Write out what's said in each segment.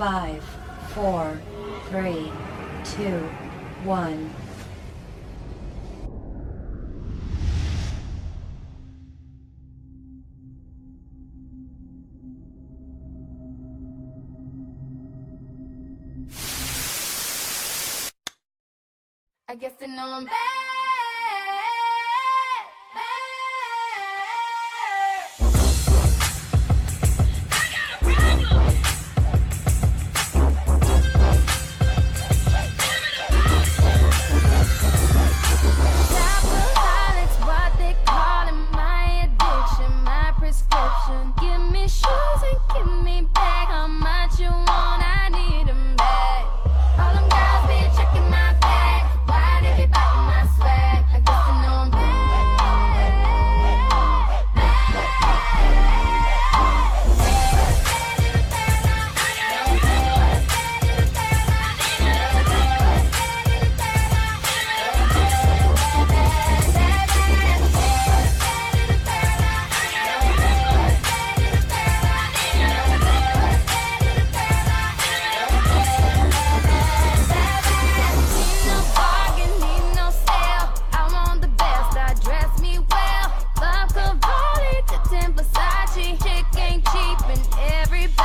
Five, four, three, two, one. I guess they know I'm bad. Ain't cheap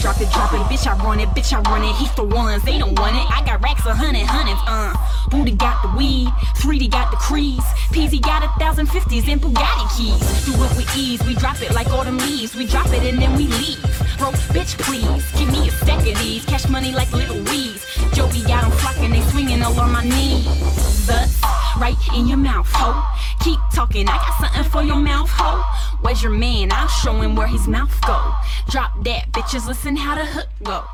drop it, drop it, bitch, I run it, bitch, I run it. He's the ones, they don't want it. I got racks of hundred, hundreds, uh. Booty got the weed, 3D got the crease. PZ got a thousand fifties and Bugatti keys. Do it with ease, we drop it like autumn leaves. We drop it and then we leave. Bro, bitch, please, give me a stack of these. Cash money like little weeds. Joey got them flocking, they swinging all on my knees. Butts right in your mouth, ho. Keep talking, I got something for your mouth, ho. Your man? I'll show him where his mouth go. Drop that, bitches, listen how the hook go.